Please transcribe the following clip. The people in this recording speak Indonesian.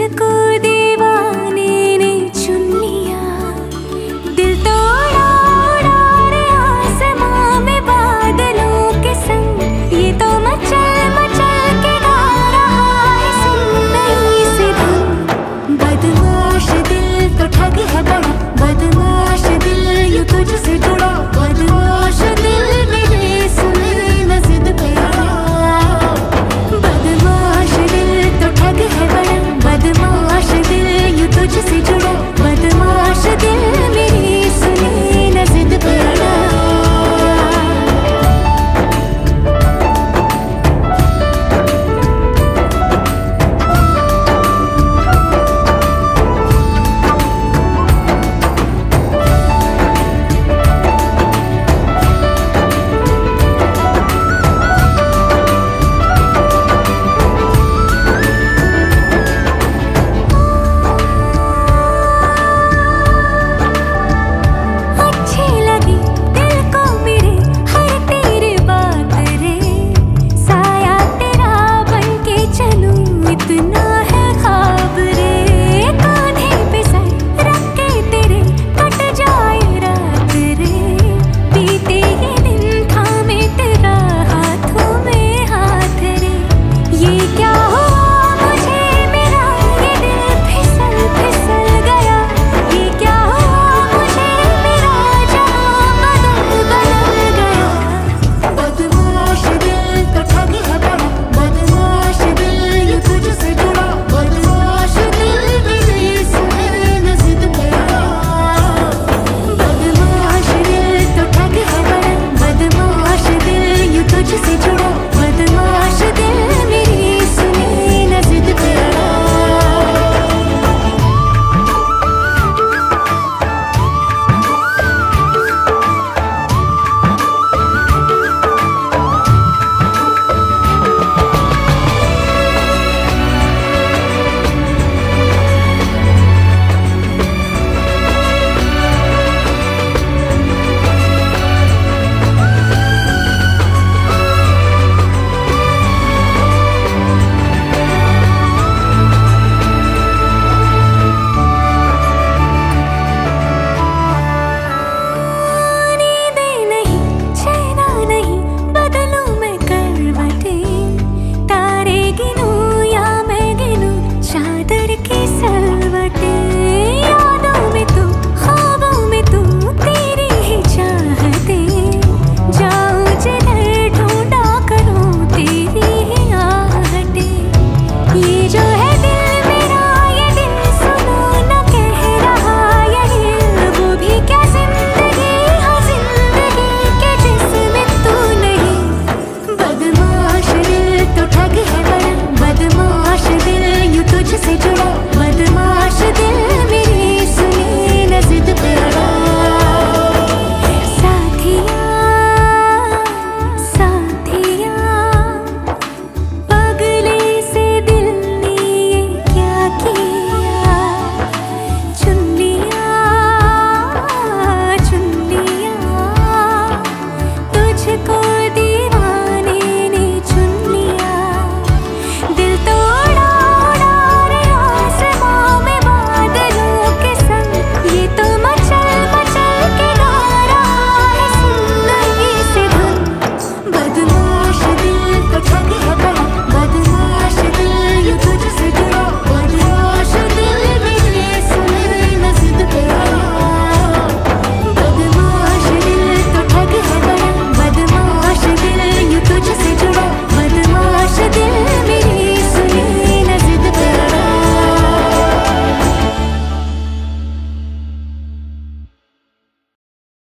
wujudku